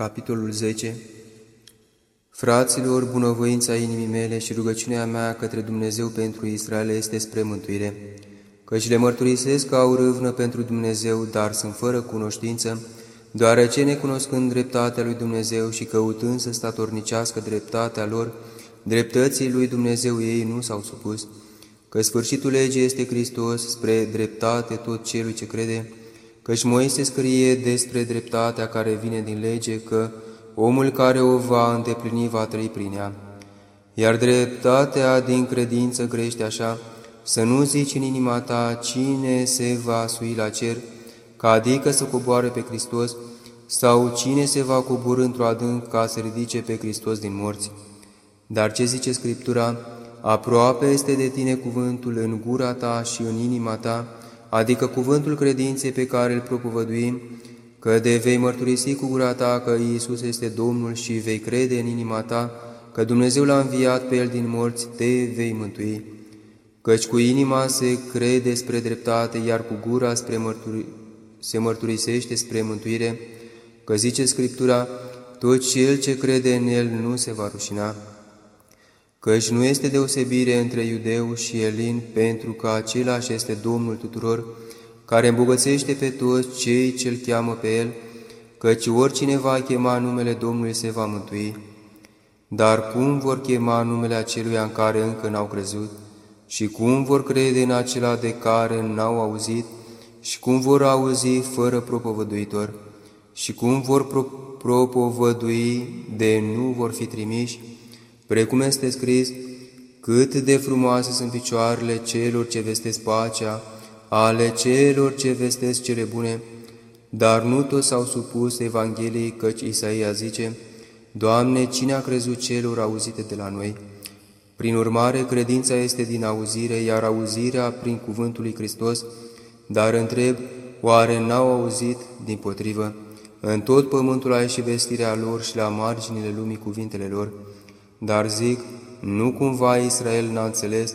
Capitolul 10 Fraților, bunăvoința inimii mele și rugăciunea mea către Dumnezeu pentru Israel este spre mântuire, căci le mărturisesc că au râvnă pentru Dumnezeu, dar sunt fără cunoștință, deoarece necunoscând dreptatea lui Dumnezeu și căutând să statornicească dreptatea lor, dreptății lui Dumnezeu ei nu s-au supus, că sfârșitul legii este Hristos spre dreptate tot celui ce crede, Căci Moise scrie despre dreptatea care vine din lege că omul care o va îndeplini va trăi prin ea. Iar dreptatea din credință crește așa, să nu zici în inima ta cine se va sui la cer, ca adică să coboare pe Hristos, sau cine se va coborâ într-o adânc ca să ridice pe Hristos din morți. Dar ce zice Scriptura? Aproape este de tine cuvântul în gura ta și în inima ta, adică cuvântul credinței pe care îl propovăduim, că de vei mărturisi cu gura ta că Iisus este Domnul și vei crede în inima ta că Dumnezeu l-a înviat pe El din morți, te vei mântui. Căci cu inima se crede spre dreptate, iar cu gura spre mărturi... se mărturisește spre mântuire, că zice Scriptura, tot cel ce crede în El nu se va rușina căci nu este deosebire între iudeu și elin, pentru că același este Domnul tuturor, care îmbogățește pe toți cei ce-L cheamă pe El, căci oricine va chema numele Domnului se va mântui. Dar cum vor chema numele aceluia în care încă n-au crezut? Și cum vor crede în acela de care n-au auzit? Și cum vor auzi fără propovăduitor? Și cum vor pro propovădui de nu vor fi trimiși? Precum este scris, cât de frumoase sunt picioarele celor ce vestesc pacea, ale celor ce vestesc cele bune, dar nu toți s-au supus Evangheliei, căci Isaia zice, Doamne, cine a crezut celor auzite de la noi? Prin urmare, credința este din auzire, iar auzirea prin cuvântul lui Hristos, dar întreb, oare n-au auzit din potrivă? În tot pământul ai și vestirea lor și la marginile lumii cuvintele lor, dar zic, nu cumva Israel n-a înțeles?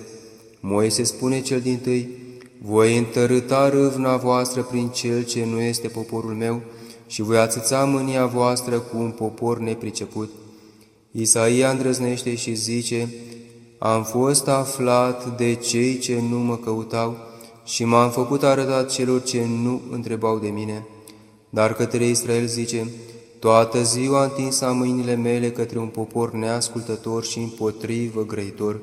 Moise spune cel din tâi, voi întărâta râvna voastră prin cel ce nu este poporul meu și voi ațăța mânia voastră cu un popor nepriceput. Isaia îndrăznește și zice, Am fost aflat de cei ce nu mă căutau și m-am făcut arătat celor ce nu întrebau de mine. Dar către Israel zice, Toată ziua întins am mâinile mele către un popor neascultător și împotrivă grăitor.